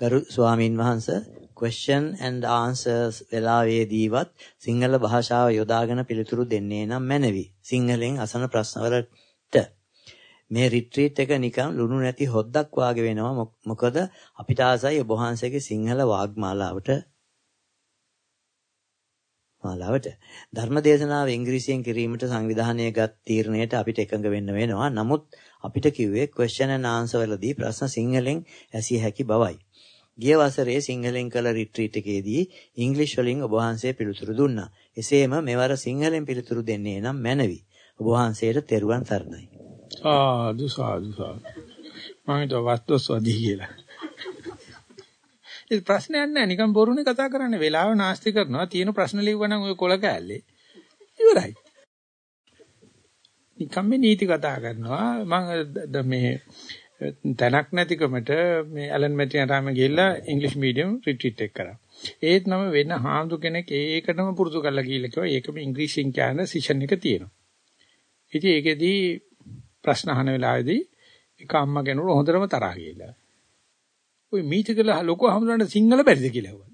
ගරු ස්වාමින් වහන්සේ question and answers වෙලාවේදීවත් සිංහල භාෂාව යොදාගෙන පිළිතුරු දෙන්නේ නම් මැනවි. සිංහලෙන් අසන ප්‍රශ්නවලට මේ රිට්‍රීට් එක නිකන් ලුණු නැති හොද්දක් වාගේ වෙනවා. මොකද අපිට ආසයි ඔබ වහන්සේගේ සිංහල වාග්මාලාවට මාලාවට ධර්මදේශනාව ඉංග්‍රීසියෙන් කිරීමට සංවිධානයගත් තීරණයට අපිට එකඟ වෙන්න වෙනවා. නමුත් අපිට කිව්වේ question and answer වලදී ප්‍රශ්න සිංහලෙන් ඇසිය හැකි බවයි. ගිය වසරේ සිංහලෙන් කළ රිට්‍රීට් එකේදී ඉංග්‍රීසි වලින් ඔබ වහන්සේ පිළිතුරු දුන්නා. එසේම මෙවර සිංහලෙන් පිළිතුරු දෙන්නේ නම් මැනවි. ඔබ වහන්සේට තෙරුවන් සරණයි. ආ දුසාදු සාදු. මම හිතුවා වස්තුස්වදී කියලා. ඒ ප්‍රශ්නයක් නෑ නිකන් බොරුනේ කතා කරන්නේ වෙලාව නාස්ති කරනවා තියෙන ප්‍රශ්න ලිව්වනම් ඔය කොල කෑල්ලේ ඉවරයි. නිකන් මේ නීති කතා කරනවා මම මේ තැනක් නැතිකමට මේ ඇලන් මැටියන්ටම ගිහිල්ලා ඉංග්‍රීසි මීඩියම් රිට්‍රීට් එක කරා. ඒත් නම වෙන හාමුදුර කෙනෙක් ඒකටම පුරුදු කරලා ගිහිල්ලා කිව්වා ඒකම ඉංග්‍රීසියෙන් කියන සෙෂන් එක තියෙනවා. ඉතින් ඒකෙදී ප්‍රශ්න අහන වෙලාවේදී එක අම්මා කෙනෙකුට හොඳටම තරහා ගිහිල්ලා. ඔය මීටිකල ලොකු හාමුදුරන්ට සිංහල බැරිද කියලා ඇහුවා.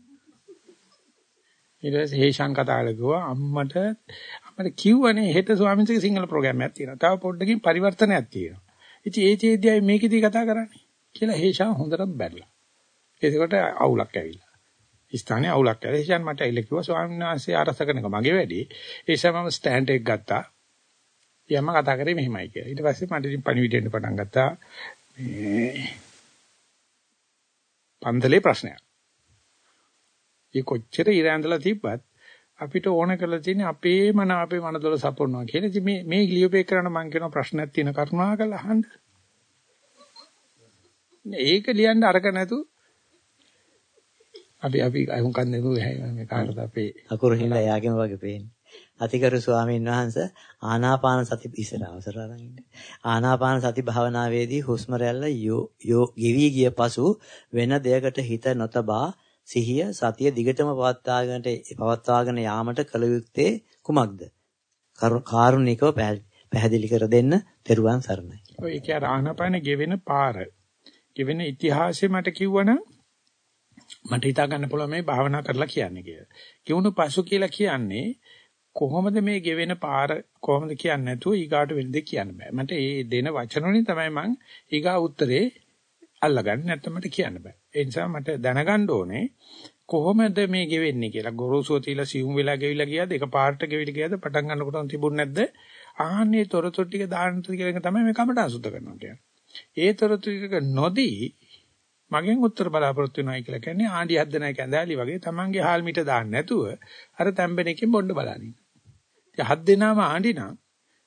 ඊට පස්සේ හේෂන් කතා කරලා කිව්වා අම්මට අපිට කිව්වනේ හෙට ස්වාමීන් වහන්සේගේ සිංහල ප්‍රෝග්‍රෑම් එකක් තියෙනවා. තව පොඩ්ඩකින් පරිවර්තනයක් තියෙනවා. ඉතින් ඒ චේදියයි මේකෙදී කතා කරන්නේ කියලා හේෂා හොඳටම බැලලා. ඒකට අවුලක් ඇවිල්ලා. ස්ථානේ අවුලක් ඇවිල්ලා හේෂාන් මට එල්ල කිව්වා ස්වාමීන් වහන්සේ අරස කරනක මගේ වැඩි. ඒ නිසා මම ස්ටෑන්ඩ් එක ගත්තා. යම කතා කරේ මෙහෙමයි කියලා. ඊට පස්සේ මට ඉතින් පණිවිඩෙන්න පටන් ගත්තා. මේ පන්දලේ ප්‍රශ්නයක්. ඒ කොච්චර ඉර ඇඳලා තිබ්බත් අපිට ඕන කරලා තියෙන්නේ අපේ මන අපේ මනදොල සපොන්නවා කියන ඉතින් මේ මේ ලියුපේ කරන මම කියන ප්‍රශ්නයක් තියෙන කරුණා කරලා අහන්න. ඒක ලියන්න අරක නැතු අපි අපි අහුන් කන්නේ මේ කාටද අපේ අකුරු හින්දා යාගෙම වගේ පේන්නේ. අතිකරු ස්වාමීන් වහන්සේ ආනාපාන සති ඉස්සර අවසර අරන් ඉන්නේ. ආනාපාන සති භාවනාවේදී හුස්ම රැල්ල යෝ ගෙවි ගිය පසු වෙන දෙයකට හිත නොතබා සිහිය සතිය දිගටම පවත්වාගෙන පවත්වාගෙන යාමට කල යුත්තේ කුමක්ද? කාරුණිකව පැහැදිලි කර දෙන්න තෙරුවන් සරණයි. ඔය ඒක ආනාපාන ගෙවෙන පාර. ගෙවෙන ඉතිහාසය මට කිව්වනම් මට හිතා ගන්න පුළුවන් මේ භාවනා කරලා කියන්නේ කියලා. කිවුණු පසු කියලා කියන්නේ කොහොමද මේ ගෙවෙන පාර කොහොමද කියන්නේ නැතුව ඊගාට වෙන දෙයක් කියන්න බෑ. මට ඒ දෙන වචන වලින් තමයි මං ඊගා උත්තරේ අල්ලගන්නේ නැත්නම් මට කියන්න බෑ. ඒ නිසා මට දැනගන්න ඕනේ කොහොමද මේ ගෙවෙන්නේ කියලා. ගොරෝසුව තියලා සියුම් වෙලා ගෙවිලා ගියාද? එක පාර්ට ගෙවිලා ගියාද? පටන් ගන්නකොටම තිබුණ නැද්ද? ආන්නේ තොරතුරු ටික දාන්න කියලා එක තමයි මේ කමට අසුද්ධ කරනවා කියන්නේ. ඒ තොරතුරු ටික නොදී මගෙන් උත්තර බලාපොරොත්තු වෙනයි කියලා කියන්නේ ආණ්ඩි හද්දනයි කැඳාලි වගේ තමන්ගේ හාල් මිට දාන්න නැතුව අර තැම්බෙන එකෙන් බොන්න බලන්නේ. ඉතින් හත් දෙනාම ආණ්ඩි නම්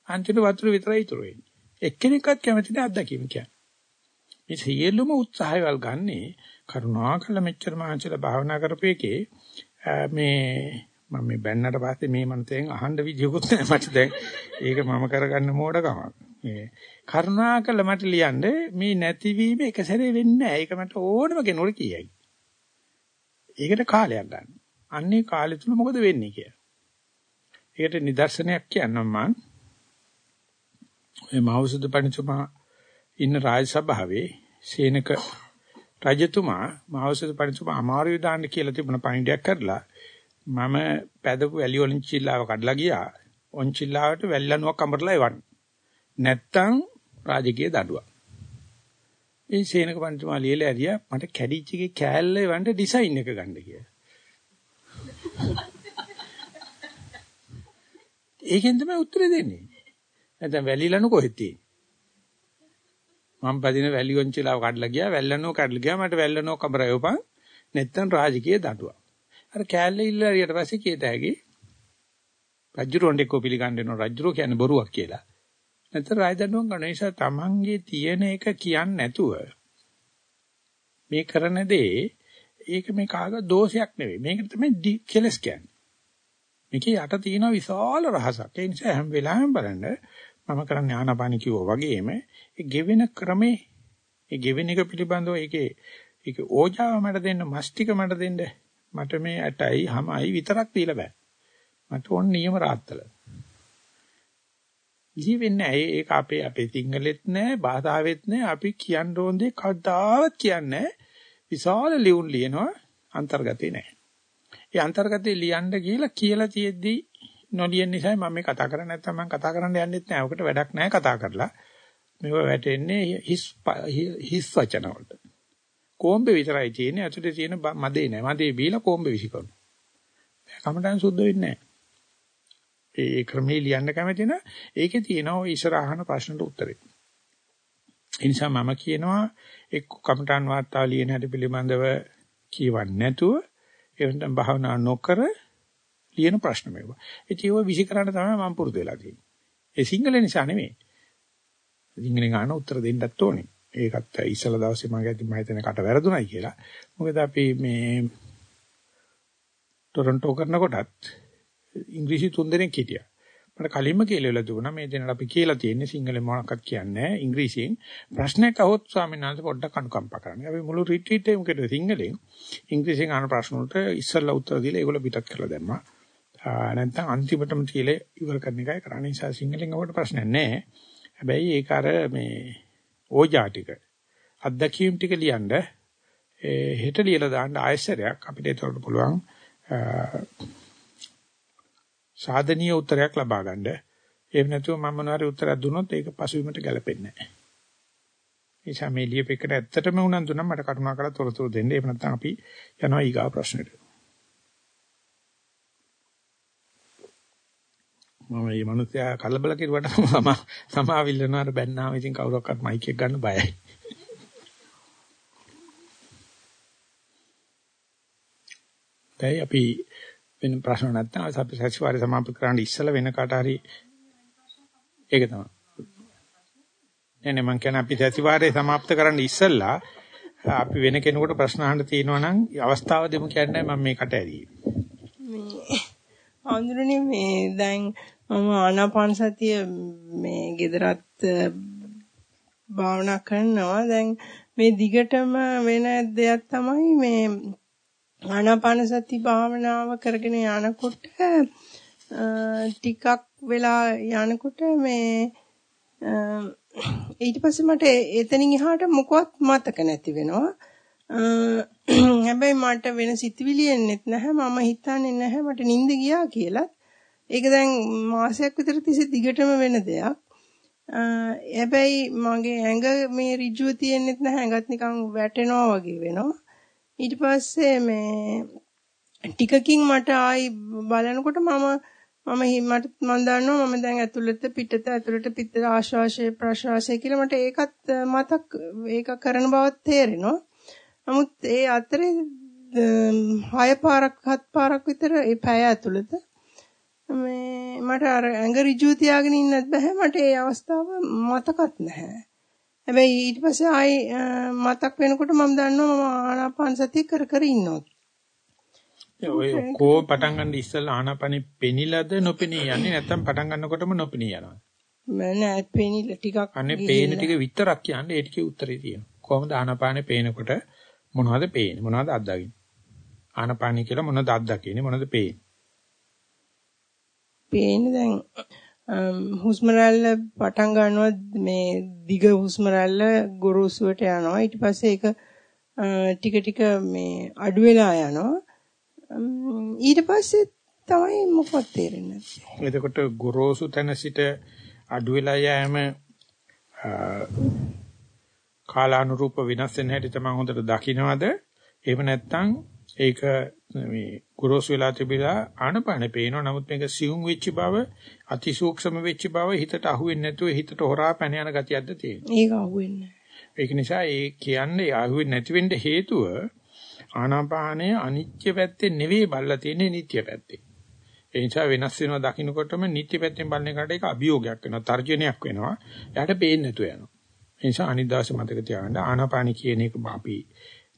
අන්තිම වතුර විතරයි ඉතුරු වෙන්නේ. එක්කෙනෙක්වත් කැමති නැහැ අත්දැකීම කියන්නේ. මේ සියලුම උත්සාහයවල් ගන්නේ කරුණාකර මෙච්චර මහන්සිලා භාවනා කරපේකේ මේ මම මේ බැන්නට පස්සේ මේ මනතෙන් අහන්න විදියකුත් නැහැ මට දැන්. ඒක මම කරගන්න මෝඩකමක් මේ කරුණාකර මට ලියන්න මේ නැතිවීම එක සැරේ වෙන්නේ නැහැ. ඒක මට ඕනම කෙනෙකුට කියයි. ඒකට කාලයක් ගන්න. අන්නේ කාලය තුල මොකද වෙන්නේ කියලා. ඒකට නිදර්ශනයක් කියන්නම් මම මේ මහෞෂධ පණිතුමා ඉන්න රාජ සභාවේ සේනක රජතුමා මාවසද පරිසුම අමාරුයි දාන්න කියලා තිබුණ පණිඩයක් කරලා මම පැදපු වැලි වලින් චිල්ලාව කඩලා ගියා. ඔන් චිල්ලාවට වැල්ලනුවක් අඹරලා එවන්න. නැත්තම් රාජකීය දඩුවක්. ඒ සේනක පණිතුමා ලියලා ඇරියා මට කැඩිච් එකේ කෑල්ල එවන්න ඩිසයින් එක ගන්න කියලා. ඒකෙන් තමයි උත්තර දෙන්නේ. නැත්නම් වැලි ලනු කොහෙද තියෙන්නේ? මම පදින වැලි වොන්චිලාව කඩලා ගියා වැල්ලනෝ කඩලා ගියා මට වැල්ලනෝ කබරයෝපන් නැත්තම් රාජකීය දඬුවම්. අර කෑල්ල ඉල්ලරියට පස්සේ කීත හැකි රජුරොන්ඩේ කෝ පිළිගන්න වෙන රජුරෝ කියන්නේ බොරුවක් කියලා. නැත්නම් රාජ දඬුවම් කරන නිසා තමන්ගේ තියෙන එක කියන්නේ නැතුව මේ කරන දේ ඒක මේ කාග දෝෂයක් නෙවෙයි. මේක තමයි කෙලස් කියන්නේ. මේකේ යට තියෙන විශාල රහසක්. ඒ නිසා හැම වෙලාවෙම බලන්න මම කරන්නේ ආනාපාන කිව්වා වගේම ඒ ගෙවෙන ක්‍රමේ ඒ ගෙවෙන එක පිළිබඳව ඒකේ ඒක ඕජාව මට දෙන්න මස්තික මට දෙන්න මට මේ ඇටයි හමයි විතරක් දීලා බෑ. මට ඕන නියම රාත්තල. ජීවෙන්නේ ඒක අපේ අපේ සිංහලෙත් නෑ භාෂාවෙත් නෑ අපි කියන්න ඕන දේ කවදාවත් කියන්නේ විශාල ලියුම් ලියනවා අන්තර්ගතේ නැහැ. ඒ අන්තර්ගතේ ලියන්න කියලා කියලා තියෙද්දි නොලියන නිසා මම මේ කතා කරන්නේ නැත්නම් මම කතා කරන්න යන්නෙත් නැහැ. ඔකට වැඩක් නැහැ කතා කරලා. මේව වැටෙන්නේ හිස් හිස් වචන වලට. කොම්බේ විතරයි තියෙන්නේ. අතුලේ තියෙන මදේ නැහැ. මදේ බීලා කොම්බේ විසිකරනවා. කමටන් සුද්ධ වෙන්නේ නැහැ. ඒ ක්‍රමේ ලියන්න කැමති නම් ඒකේ තියෙනවා ඔය ඉස්සරහන ප්‍රශ්නට උත්තරේ. ඒ නිසා මම කියනවා එක්ක කමඨාන් වාර්තා ලියන හැටි පිළිබඳව කියවන්නේ නැතුව එවනම් භාවනා නොකර ලියන ප්‍රශ්න මේවා. ඉතින් ඒව විසිකරන්න තමයි මම පුරුදු වෙලා තියෙන්නේ. ඒ සිංහල නිසා නෙමෙයි. සිංහලෙන් අහන උත්තර දෙන්නත් ඕනේ. ඒකත් ඉස්සල දවසේ මම ගැති මම හිතන්නේ කට වැරදුණයි කියලා. මොකද අපි මේ ටොරන්ටෝ කරනකොටත් ඉංග්‍රීසි තුන් දෙනෙක් හිටියා. මට කලින්ම කියලා වෙලා දුණා මේ දෙන්නට අපි කියලා තියෙන්නේ සිංහලෙන් මොනවක්වත් කියන්නේ නැහැ ඉංග්‍රීසියෙන්. ප්‍රශ්නයක් අහුවොත් ස්වාමීන් වහන්සේ පොඩ්ඩක් අනුකම්පා කරන්න. අපි මුළු රිට්‍රීට් එකම කෙරුවේ සිංහලෙන්. ඉංග්‍රීසියෙන් අහන ප්‍රශ්න වලට ඉස්සෙල්ලා උත්තර දීලා ඒගොල්ලෝ පිටත් කරලා දැම්මා. නැත්නම් අන්තිමටම තියලා ඉවර කරන එකයි කරන්නේ. නිසා සිංහලෙන් අපට ප්‍රශ්නයක් නැහැ. හැබැයි ඒක අර මේ ඕජා ටික අත්දැකීම් ටික ලියන්න හෙට ලියලා දාන්න ආයසරයක් අපිට ඒකට පුළුවන් සාධනීය උත්තරයක් ලබා ගන්න. එහෙම නැතුව මම මොනවාරි උත්තරයක් දුන්නොත් ඒක පසුබිමට ගැලපෙන්නේ නැහැ. ඒ නිසා මේ ලියපෙකට ඇත්තටම උනන්දු නම් මට කරුණා කරලා තොරතුරු දෙන්න. එහෙම නැත්නම් අපි යනවා ඊගා ප්‍රශ්නෙට. මම මේ මිනිස්සයා කලබල කෙරුවට මම සමාවිල්ලනවා අර බැන්නාම ඉතින් කවුරක්වත් මයික් එක ගන්න බයයි. දැන් අපි වෙන ප්‍රශ්න නැත්නම් අපි සතිವಾರේ සමාප්ත කරන්න ඉස්සලා වෙන කාට හරි ඒක තමයි. නේ නේ මං කියන අපි සතිವಾರේ සමාප්ත කරන්න ඉස්සලා අපි වෙන කෙනෙකුට ප්‍රශ්න අහන්න තියෙනවා නම් අවස්ථාව දෙමු කියන්නේ මම මේකට ඇදී. මේ අඳුරනේ මේ දැන් මම ආනාපාන සතිය මේ gedarat භාවනා කරනවා දැන් මේ දිගටම වෙන දෙයක් තමයි මේ ආනාපාන සති භාවනාව කරගෙන යනකොට ටිකක් වෙලා යනකොට මේ ඊට පස්සේ මට එතනින් එහාට මොකවත් මතක නැති වෙනවා. හැබැයි මට වෙන සිතුවිලි එන්නෙත් නැහැ. මම හිතන්නේ නැහැ මට නිින්ද ගියා කියලා. ඒක දැන් මාසයක් විතර තිස්සේ දිගටම වෙන දෙයක්. හැබැයි මගේ ඇඟ මේ ඍජුව තියෙන්නෙත් නැහැ. ඇඟත් නිකන් වැටෙනවා වගේ වෙනවා. ඊට පස්සේ මේ ටිකකින් මට ආයි බලනකොට මම මම මට මම දන්නවා මම දැන් ඇතුළත පිටත ඇතුළට පිටත ආශ්වාසය ප්‍රශ්වාසය කියලා මට ඒකත් මතක් ඒක කරන බවක් තේරෙනවා. නමුත් ඒ අතරේ හය පාරක් හත් පාරක් විතර ඒ පැය ඇතුළත මේ මට අර ඇඟ ඍජුව තියාගෙන ඉන්නත් බෑ මට ඒ අවස්ථාව මතකත් නැහැ. හැබැයි ඊට පස්සේ ආයි මතක් වෙනකොට මම දන්නවා මම ආනාපාන සතිය කර කර ඉන්නවා. ඔය කෝ පටන් ගන්න ඉස්සෙල්ලා ආනාපානෙ පෙනිලාද නොපෙනී යන්නේ නැත්නම් පටන් ගන්නකොටම නොපෙනී යනවා. මම නෑ පෙනිලා ටිකක් අනේ පේන ටික විතරක් කියන්නේ ඒ ටිකේ උත්තරේ තියෙනවා. කොහොමද ආනාපානෙ පේනකොට මොනවද පේන්නේ මොනවද අත්දකින්නේ? ආනාපානෙ කියලා මොනවද අත්දකින්නේ මොනවද පේන්නේ? පේන්නේ දැන් හුස්ම රැල්ල පටන් ගන්නවා මේ දිග හුස්ම රැල්ල ගොරෝසුවට යනවා. ඊට පස්සේ ඒක ටික ටික මේ අඩු වෙලා යනවා. ඊට පස්සේ තමයි මොකක්ද තේරෙන්නේ එතකොට ගොරෝසු තැන සිට අඩු වෙලා යෑම කාලානුරූප වෙනස් වෙන හැටි තමයි හොඳට දකින්නවද එහෙම නැත්නම් ඒක මේ කුරොස් වෙලා තිබිලා ආනපානෙ පේනවා. නමුත් මේක සියුම් වෙච්ච බව, අතිසූක්ෂම වෙච්ච බව හිතට අහුවෙන්නේ නැතුව හිතට හොරා පැන යන ගතියක්ද තියෙනවා. ඒක අහුවෙන්නේ ඒක නිසා ඒ කියන්නේ අහුවෙන්නේ නැති වෙන්න හේතුව ආනාපානය අනිත්‍ය පැත්තේ නෙවෙයි බල්ලා තියෙන්නේ නිට්ටය පැත්තේ. ඒ නිසා වෙනස් වෙනවා දකින්නකොටම නිට්ටය පැත්තෙන් බලන එකට ඒක අභියෝගයක් වෙනවා, තර්ජනයක් වෙනවා. එයාට පේන්නේ නැතුව යනවා. ඒ නිසා අනිත් දවසේ මතක තියාගන්න ආනාපානි කියන එක අපි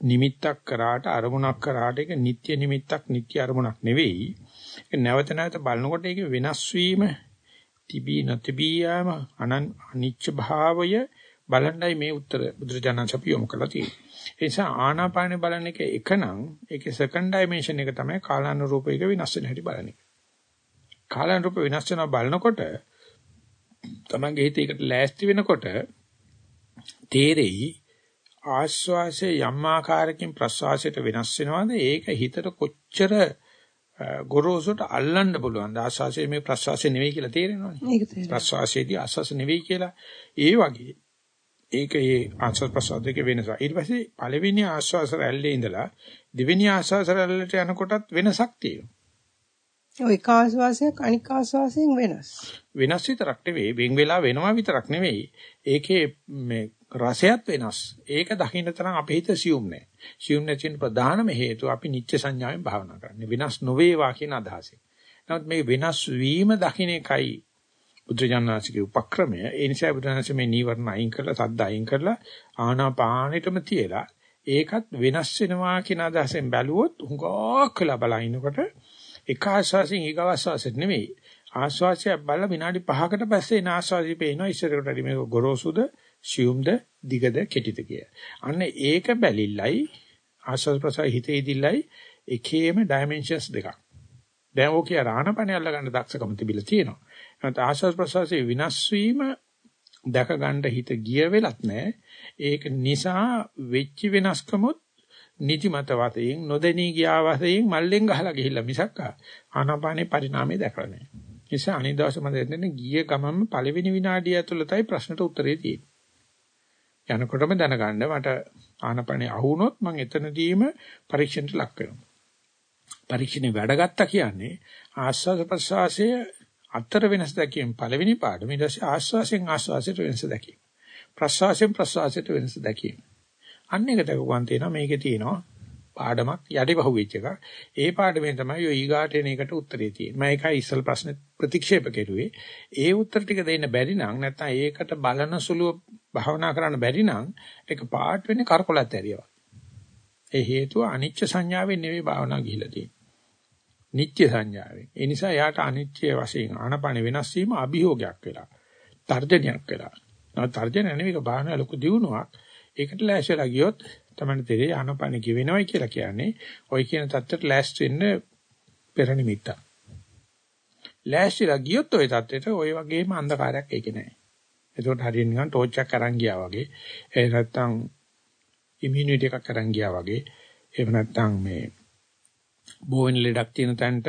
නිමිත්තක් කරාට අරමුණක් කරාට ඒක නිත්‍ය නිමිත්තක් නිත්‍ය අරමුණක් නෙවෙයි. ඒක නැවත නැවත බලනකොට ඒක වෙනස් වීම තිබී නැතිබී යාම අනිච්ච භාවය බලන්නයි මේ උත්තර බුදුරජාණන් අපි යොමු කළා තියෙන්නේ. ඒ නිසා ආනාපානෙ බලන එක එකනම් ඒකේ සෙකන්ඩ් ඩයිමන්ෂන් එක තමයි කාලානුරූප එක වෙනස් වෙන හැටි බලන එක. කාලානුරූප වෙනස් වෙනවා බලනකොට තමන්ගේ හිත ඒකට ලෑස්ති වෙනකොට තේරෙයි ආශ්වාසයේ යම් ආකාරයකින් ප්‍රශ්වාසයට වෙනස් වෙනවද? ඒක හිතට කොච්චර ගොරෝසුට අල්ලන්න පුළුවන් ආශ්වාසයේ මේ ප්‍රශ්වාසය නෙවෙයි කියලා තේරෙනවනේ. ප්‍රශ්වාසයේදී ආශ්වාස නෙවෙයි කියලා. ඒ වගේ. ඒක ඒ ආශ්වාස ප්‍රශ්වාස දෙක වෙනස. ඊට පස්සේ පළවෙනි ආශ්වාස රැල්ලේ ඉඳලා දෙවෙනි ආශ්වාස රැල්ලට යනකොටත් වෙනසක් තියෙනවා ඔය එක ආස්වාසයක් අනික් ආස්වාසයෙන් වෙනස්. වෙනස් විතරක් නෙවෙයි වෙන් වෙලා වෙනවා විතරක් නෙවෙයි. ඒකේ මේ රසයත් වෙනස්. ඒක දකින්න තරම් අපේ හිත සියුම් නැහැ. සියුම් නැතින ප්‍රධානම හේතුව අපි නිත්‍ය සංඥාවෙන් භාවනා කරන්නේ. වෙනස් නොවේවා කියන අදහසෙන්. නමුත් මේ වෙනස් වීම දකින්න එකයි බුද්ධජනනාසිකේ උපක්‍රමය. ඒ නිසා බුදුරජාණන්සේ මේ නීවරණ අයින් කරලා සද්ද අයින් කරලා ආනාපානෙටම තියලා ඒකත් වෙනස් වෙනවා කියන අදහසෙන් බැලුවොත් හුඟක් වෙලා බලනකොට එක ආශ්වාසයෙන් ඊගව ආශ්වාසෙත් නෙමෙයි ආශ්වාසය බලලා විනාඩි 5කට පස්සේ එන ආශ්වාසය පේනවා ඉස්සරකට වැඩි මේක ගොරෝසුද සියුම්ද දිගද කෙටිද කිය. අන්න ඒක බැලිල්ලයි ආශ්වාස ප්‍රශ්වාස හිතේ ඉදිල්ලයි එකේම ඩයිමන්ෂන්ස් දෙකක්. දැන් ඕක කිය රාණපණේ අල්ල ගන්න දක්ෂකම තිබිලා තියෙනවා. නැත්නම් ආශ්වාස ප්‍රශ්වාසයේ විනාශ වීම දැක ගන්න හිත ගිය වෙලත් නැහැ. ඒක නිසා වෙච්ච වෙනස්කමොත් නිදිමත වශයෙන් නොදෙනී ගියා වශයෙන් මල්ලෙන් ගහලා ගිහිල්ලා මිසක් ආනාපානේ පරිණාමය දැකලා නැහැ. ඒ නිසා අනිදාස මම දෙන්නේ ගිය ගමන්ම පළවෙනි විනාඩිය ඇතුළතයි ප්‍රශ්නට උත්තරේ තියෙන්නේ. යනකොටම දැනගන්න මට ආනපනේ අහුනොත් මම එතනදීම පරීක්ෂණයට ලක් වෙනවා. පරීක්ෂණේ වැඩගත්තා කියන්නේ ආස්වාද ප්‍රසවාසය අතර වෙනස් දැකීම පළවෙනි පාඩම. ඊට පස්සේ ආස්වාසයෙන් ආස්වාසයට වෙනස දැකීම. ප්‍රසවාසයෙන් ප්‍රසවාසයට වෙනස දැකීම. අන්න එක දක්වන් තියෙනවා මේකේ තියෙනවා පාඩමක් යටිපහුවෙච්ච එකක්. ඒ පාඩමෙන් තමයි ඔය ඊගාට එන එකට උත්තරේ තියෙන්නේ. මම ඒකයි ඉස්සල් ප්‍රශ්නේ ප්‍රතික්ෂේප කෙරුවේ. ඒ උත්තර ටික දෙන්න බැරි නම් නැත්නම් ඒකට බලන සුළුව භාවනා කරන්න බැරි නම් ඒක පාට වෙන්නේ කරකොලත් ඇරියවා. ඒ හේතුව අනිච්ච සංඥාවෙන් නෙවෙයි භාවනා ගිහිලා තියෙන්නේ. නිත්‍ය සංඥාවෙන්. ඒ නිසා යාට අනිත්‍ය වශයෙන් ආනපන වෙනස් වීම අභියෝගයක් වෙලා. තර්ජනයක් වෙලා. නමුත් තර්ජන නෙවෙයි භාවනා ලොකු දියුණුවක්. ඒකට ලෑස්තිලා ගියොත් තමයි තේරෙන්නේ ආනපන කිවෙනවයි කියලා කියන්නේ. ওই කියන தත්තට ලෑස්ති වෙන්න පෙර නිමිත්ත. ලෑස්තිලා ගියොත් ওই தත්තට ওই වගේම අන්ධකාරයක් ඒකේ නැහැ. එතකොට හරියට නිකන් ටෝච් එකක් අරන් ගියා වගේ. ඒ නැත්තම් ඉමුනිටි එකක් අරන් ගියා වගේ. එහෙම නැත්තම් මේ බෝවෙන ලෙඩක් තියෙන තැනට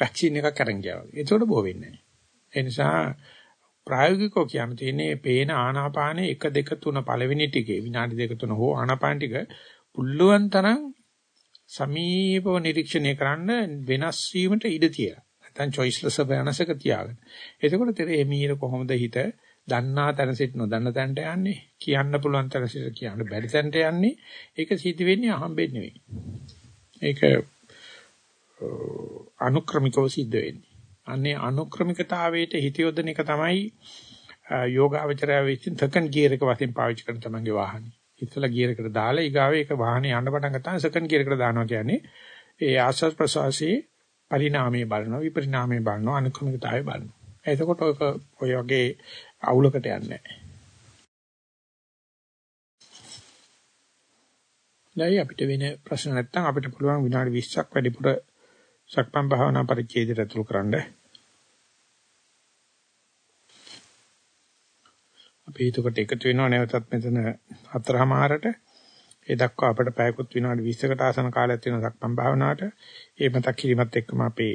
වැක්සින් එකක් අරන් ගියා වගේ. එතකොට බෝ වෙන්නේ නැහැ. ඒ නිසා ප්‍රායෝගිකව කියන්න තියෙන්නේ පේන ආනාපානේ 1 2 3 පළවෙනි ටිකේ විනාඩි 2 3 හෝ ආනාපාන ටික පුල්ලුවන් තරම් සමීපව නිරීක්ෂණය කරන්න වෙනස් වීමට ඉඩ තියලා. නැත්නම් choiceless වෙනසක තියාගන්න. එතකොට තේරෙන්නේ මීර කොහොමද හිත දන්නා තැන සිට නොදන්න තැනට යන්නේ කියන්න පුළුවන් තැන සිට කියන්න බැරි තැනට යන්නේ ඒක සිද්ධ වෙන්නේ අහම්බෙන් නෙවෙයි ඒක අනුක්‍රමිකව සිද්ධ වෙන්නේ අන්නේ අනුක්‍රමිකතාවයට හිත යොදන එක තමයි යෝගාවචරය විසින් සෙකන්ඩ් ගියර් එක වශයෙන් පාවිච්චි කරන තමන්ගේ වාහනේ ඉතලා ගියර් එකට දාලා ඊගාවේ ඒක වාහනේ යන්න පටන් ගත්තාම සෙකන්ඩ් ගියර් එකට දානවා කියන්නේ ඒ ආස්වාද ප්‍රසවාසයේ පරිණාමයේ බලනවා විපරිණාමයේ බලනවා අනුක්‍රමිකතාවයේ බලනවා එතකොට ඔය වගේ අවුලකට යන්නේ නැහැ. දැන් අපිට වෙන ප්‍රශ්න නැත්නම් අපිට පුළුවන් විනාඩි 20ක් වැඩිපුර සක්මන් භාවනා පරිච්ඡේදයට ඇතුළු කරන්න. අපි එතකොට එකතු වෙනව නැවතත් මෙතන හතරමාරට ඒ දක්වා අපිට පැයකුත් විනාඩි 20කට ආසන කාලයක් තියෙන සක්මන් භාවනාවට ඒ මතක් කිරීමත් එක්කම අපේ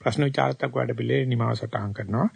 ප්‍රශ්න විචාරත්මක වැඩ පිළිවෙල නිමාව සටහන් කරනවා.